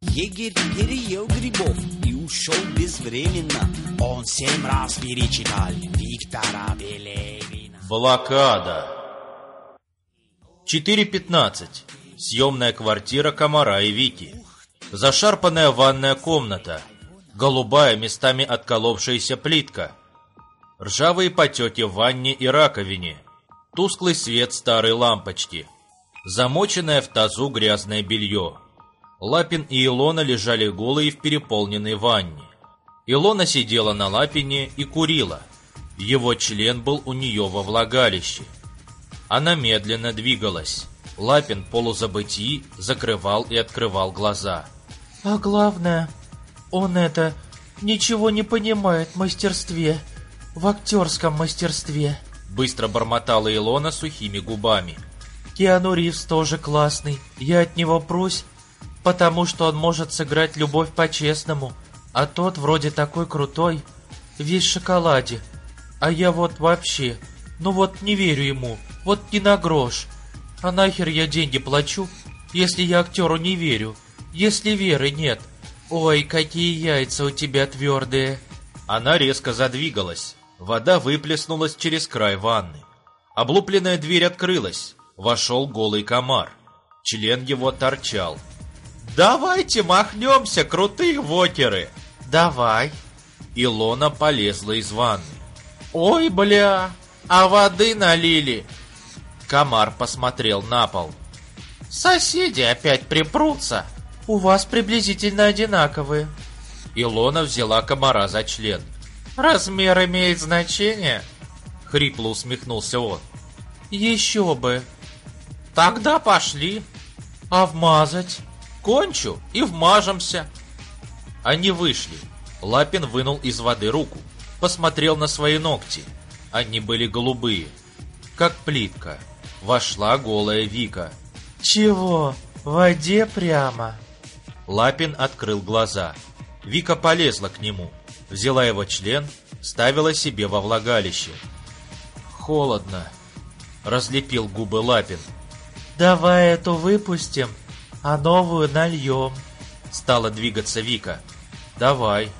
Егерь переел грибов и ушел безвременно. Он семь раз перечитал Виктора Пелевина. Блокада. 4.15. Съемная квартира Комара и Вики. Зашарпанная ванная комната. Голубая, местами отколовшаяся плитка. Ржавые потеки в ванне и раковине. Тусклый свет старой лампочки. Замоченное в тазу грязное белье. Лапин и Илона лежали голые в переполненной ванне. Илона сидела на Лапине и курила. Его член был у нее во влагалище. Она медленно двигалась. Лапин полузабытии закрывал и открывал глаза. А главное, он это ничего не понимает в мастерстве, в актерском мастерстве. Быстро бормотала Илона сухими губами. Киану Ривз тоже классный, я от него прусь, потому что он может сыграть любовь по-честному, а тот вроде такой крутой, весь в шоколаде. А я вот вообще, ну вот не верю ему, вот ни на грош. А нахер я деньги плачу, если я актеру не верю, если веры нет? Ой, какие яйца у тебя твердые. Она резко задвигалась. Вода выплеснулась через край ванны. Облупленная дверь открылась. Вошел голый комар. Член его торчал. «Давайте махнемся, крутые вокеры!» Давай. Илона полезла из ванны. Ой, бля, а воды налили. Комар посмотрел на пол. Соседи опять припрутся. У вас приблизительно одинаковые. Илона взяла комара за член. Размер имеет значение? Хрипло усмехнулся он. Еще бы. Тогда пошли. А вмазать? Кончу и вмажемся. Они вышли. Лапин вынул из воды руку. Посмотрел на свои ногти. Они были голубые. Как плитка. Вошла голая Вика. Чего? В воде прямо? Лапин открыл глаза. Вика полезла к нему. Взяла его член, ставила себе во влагалище. Холодно. Разлепил губы Лапин. Давай эту выпустим, а новую нальем. Стала двигаться Вика. «Давай».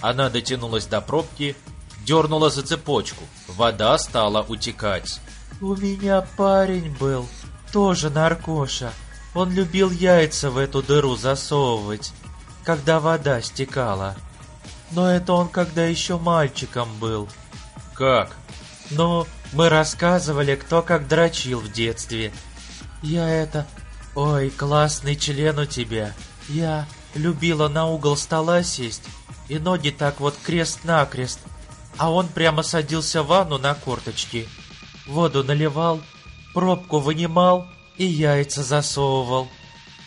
Она дотянулась до пробки, дернула за цепочку. Вода стала утекать. У меня парень был, тоже наркоша. Он любил яйца в эту дыру засовывать, когда вода стекала. Но это он когда еще мальчиком был. Как? Ну, мы рассказывали, кто как дрочил в детстве. Я это... Ой, классный член у тебя. Я любила на угол стола сесть и ноги так вот крест-накрест, а он прямо садился в ванну на корточки, воду наливал, пробку вынимал и яйца засовывал,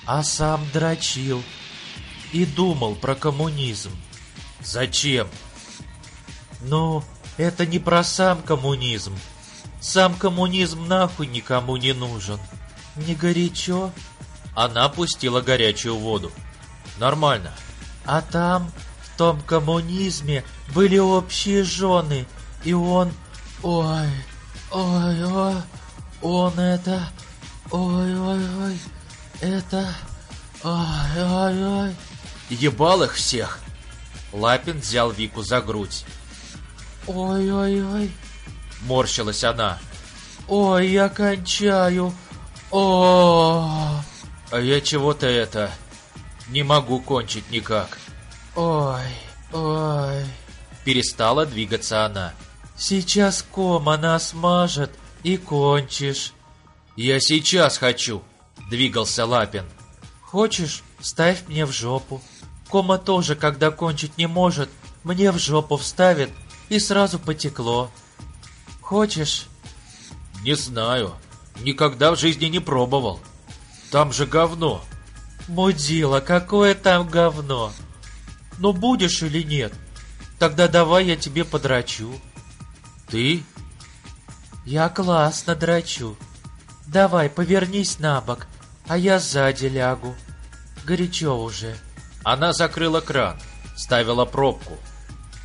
а сам дрочил и думал про коммунизм. Зачем? Ну, это не про сам коммунизм. Сам коммунизм нахуй никому не нужен. Не горячо? Она пустила горячую воду. Нормально. А там, в том коммунизме, были общие жены, и он... Ой, ой, ой, он это... Ой, ой, ой, это... Ой, ой, ой. Ебал их всех. Лапин взял Вику за грудь. Ой, ой, ой. Морщилась она. Ой, я кончаю. О, А я чего-то это... Не могу кончить никак. ой, ой. Перестала двигаться она. Сейчас кома нас мажет и кончишь. Я сейчас хочу. Двигался Лапин. Хочешь, ставь мне в жопу. Кома тоже, когда кончить не может, мне в жопу вставит и сразу потекло. Хочешь? Не знаю. Никогда в жизни не пробовал. Там же говно. Мудила, какое там говно. Ну будешь или нет? Тогда давай я тебе подрачу. Ты? Я классно драчу. Давай, повернись на бок, а я сзади лягу. Горячо уже. Она закрыла кран, ставила пробку.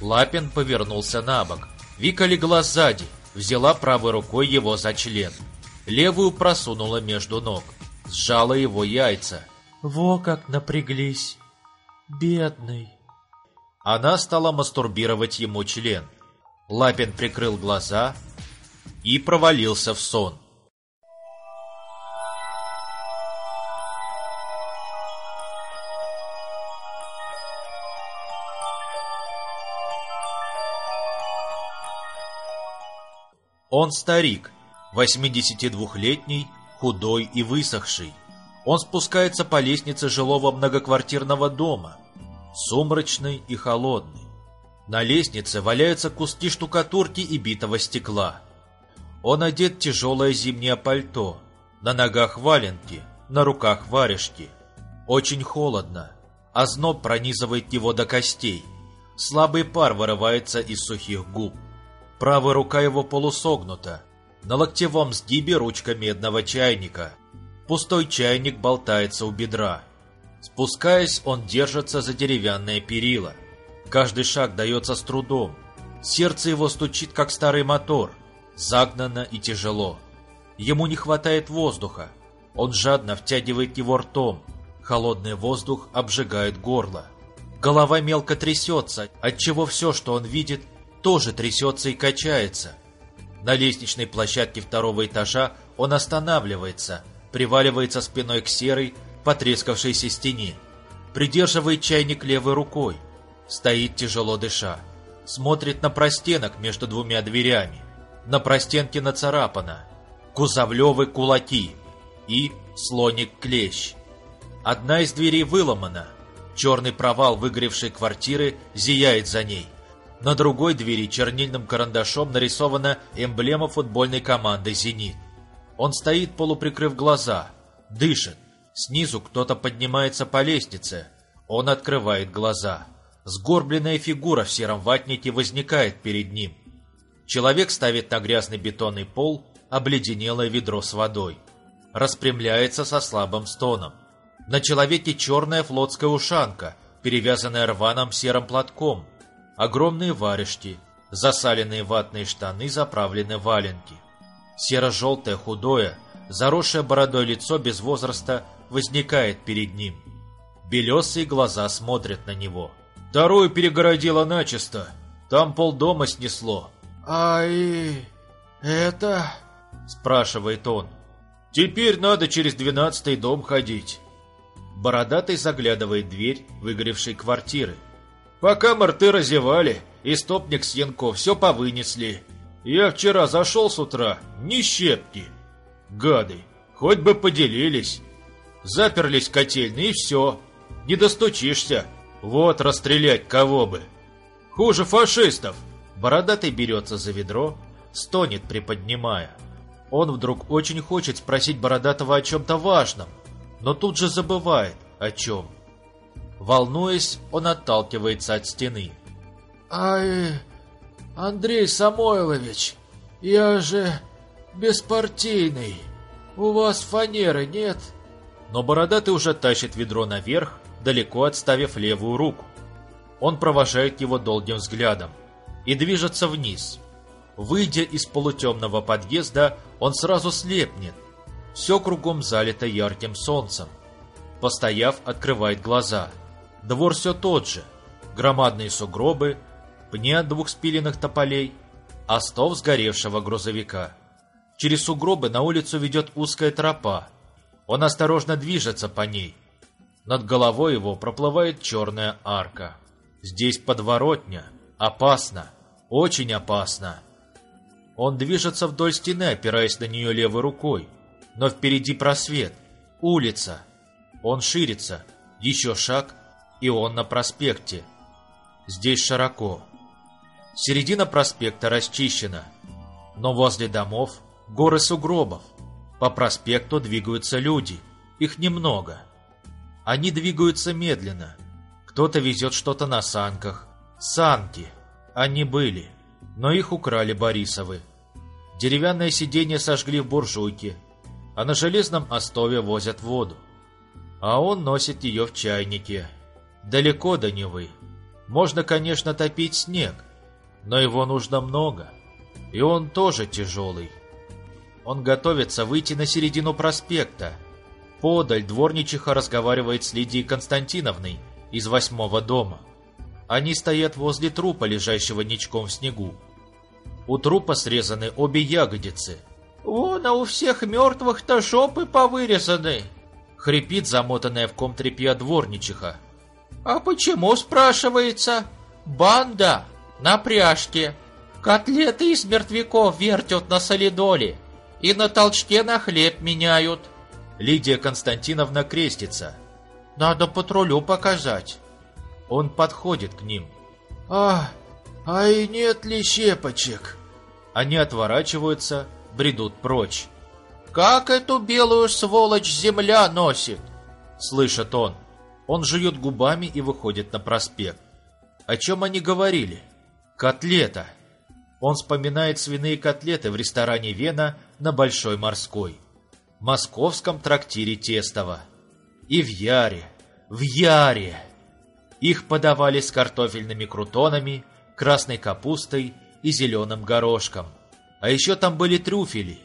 Лапин повернулся на бок. Вика легла сзади, взяла правой рукой его за член. Левую просунула между ног, сжала его яйца. Во как напряглись. Бедный. Она стала мастурбировать ему член. Лапин прикрыл глаза и провалился в сон. Он старик, 82-летний, худой и высохший. Он спускается по лестнице жилого многоквартирного дома, сумрачный и холодный. На лестнице валяются куски штукатурки и битого стекла. Он одет тяжелое зимнее пальто, на ногах валенки, на руках варежки. Очень холодно, а зноб пронизывает его до костей. Слабый пар вырывается из сухих губ. Правая рука его полусогнута. На локтевом сгибе ручка медного чайника – Пустой чайник болтается у бедра. Спускаясь, он держится за деревянное перила. Каждый шаг дается с трудом. Сердце его стучит, как старый мотор, загнано и тяжело. Ему не хватает воздуха. Он жадно втягивает его ртом. Холодный воздух обжигает горло. Голова мелко трясется, отчего все, что он видит, тоже трясется и качается. На лестничной площадке второго этажа он останавливается – приваливается спиной к серой, потрескавшейся стене. Придерживает чайник левой рукой. Стоит тяжело дыша. Смотрит на простенок между двумя дверями. На простенке нацарапано «Кузовлевы кулаки» и «Слоник-клещ». Одна из дверей выломана. Черный провал выгоревшей квартиры зияет за ней. На другой двери чернильным карандашом нарисована эмблема футбольной команды «Зенит». Он стоит, полуприкрыв глаза, дышит. Снизу кто-то поднимается по лестнице. Он открывает глаза. Сгорбленная фигура в сером ватнике возникает перед ним. Человек ставит на грязный бетонный пол обледенелое ведро с водой. Распрямляется со слабым стоном. На человеке черная флотская ушанка, перевязанная рваным серым платком. Огромные варежки, засаленные ватные штаны, заправлены валенки. Серо-желтое, худое, заросшее бородой лицо без возраста возникает перед ним. Белесые глаза смотрят на него. Вторую перегородило начисто. Там полдома снесло. «А и это?» Спрашивает он. «Теперь надо через двенадцатый дом ходить». Бородатый заглядывает в дверь выгоревшей квартиры. «Пока морты разевали, и стопник с Янков все повынесли. Я вчера зашел с утра, ни щепки. Гады, хоть бы поделились. Заперлись котельные и все. Не достучишься. Вот расстрелять кого бы. Хуже фашистов. Бородатый берется за ведро, стонет, приподнимая. Он вдруг очень хочет спросить Бородатого о чем-то важном, но тут же забывает, о чем. Волнуясь, он отталкивается от стены. «Ай, Андрей Самойлович, я же беспартийный. У вас фанеры нет?» Но бородатый уже тащит ведро наверх, далеко отставив левую руку. Он провожает его долгим взглядом и движется вниз. Выйдя из полутемного подъезда, он сразу слепнет. Все кругом залито ярким солнцем. Постояв, открывает глаза. Двор все тот же. Громадные сугробы, пни от двух спиленных тополей, остов сгоревшего грузовика. Через сугробы на улицу ведет узкая тропа. Он осторожно движется по ней. Над головой его проплывает черная арка. Здесь подворотня. Опасно. Очень опасно. Он движется вдоль стены, опираясь на нее левой рукой. Но впереди просвет. Улица. Он ширится. Еще шаг, и он на проспекте. Здесь широко. Середина проспекта расчищена, но возле домов горы сугробов. По проспекту двигаются люди, их немного. Они двигаются медленно. Кто-то везет что-то на санках. Санки. Они были, но их украли Борисовы. Деревянное сиденье сожгли в буржуйке, а на железном остове возят воду. А он носит ее в чайнике. Далеко до Невы. Можно, конечно, топить снег, но его нужно много, и он тоже тяжелый. Он готовится выйти на середину проспекта. Подаль дворничиха разговаривает с Лидией Константиновной из восьмого дома. Они стоят возле трупа, лежащего ничком в снегу. У трупа срезаны обе ягодицы. «Вон, а у всех мертвых-то жопы повырезаны!» Хрипит замотанная в ком тряпья дворничиха. «А почему, спрашивается? Банда на пряжке. Котлеты из мертвяков вертят на солидоле и на толчке на хлеб меняют». Лидия Константиновна крестится. «Надо патрулю показать». Он подходит к ним. А, а и нет ли щепочек? Они отворачиваются, бредут прочь. «Как эту белую сволочь земля носит?» Слышит он. Он жует губами и выходит на проспект. О чем они говорили? Котлета. Он вспоминает свиные котлеты в ресторане «Вена» на Большой Морской московском трактире Тестова. И в Яре, в Яре. Их подавали с картофельными крутонами, красной капустой и зеленым горошком. А еще там были трюфели.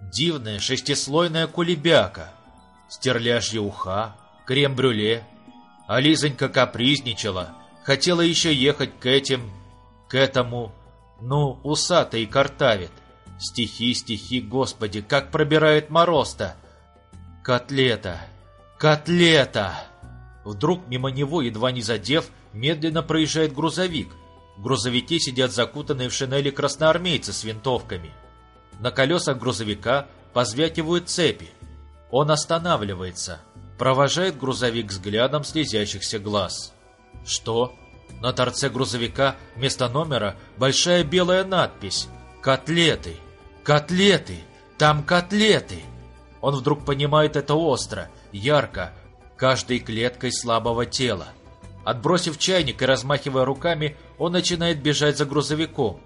Дивная шестислойная кулебяка, стерляжья уха, крем-брюле. А Лизонька капризничала, хотела еще ехать к этим, к этому, ну, усатый картавит. Стихи, стихи, господи, как пробирает мороз-то! Котлета! Котлета! Вдруг мимо него, едва не задев, медленно проезжает грузовик. В грузовике сидят закутанные в шинели красноармейцы с винтовками. На колесах грузовика позвякивают цепи. Он останавливается, провожает грузовик взглядом слезящихся глаз. Что? На торце грузовика вместо номера большая белая надпись «Котлеты». Котлеты! Там котлеты! Он вдруг понимает это остро, ярко, каждой клеткой слабого тела. Отбросив чайник и размахивая руками, он начинает бежать за грузовиком.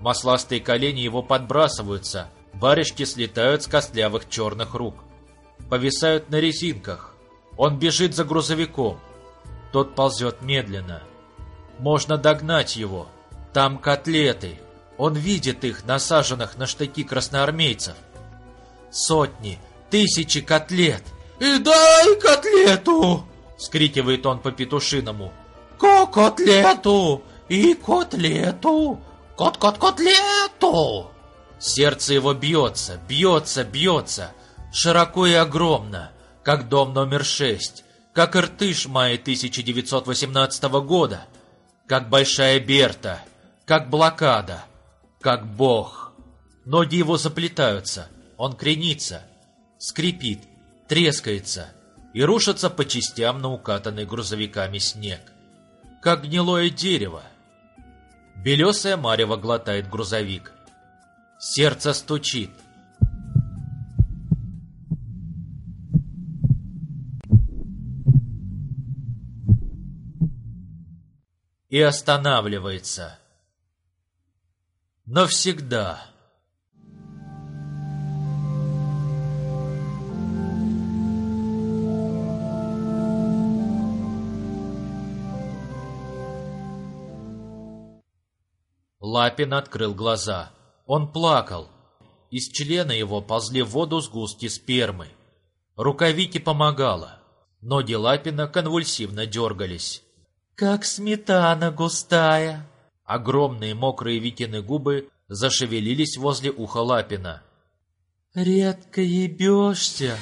Масластые колени его подбрасываются, варежки слетают с костлявых черных рук. Повисают на резинках. Он бежит за грузовиком. Тот ползет медленно. Можно догнать его. Там котлеты. Он видит их, насаженных на штыки красноармейцев. Сотни, тысячи котлет. «И дай котлету!» — скрикивает он по петушиному. «Ко котлету! И котлету! Кот-кот-котлету!» Сердце его бьется, бьется, бьется, широко и огромно, как дом номер шесть, как Иртыш мая 1918 года, как Большая Берта, как блокада, как бог. Ноги его заплетаются, он кренится, скрипит, трескается и рушится по частям на укатанный грузовиками снег. Как гнилое дерево. Белесая марево глотает грузовик. Сердце стучит. И останавливается навсегда. Лапин открыл глаза. Он плакал. Из члена его ползли в воду сгустки спермы. Рукавики помогало. Ноги Лапина конвульсивно дергались. «Как сметана густая!» Огромные мокрые Викины губы зашевелились возле уха Лапина. «Редко ебешься!»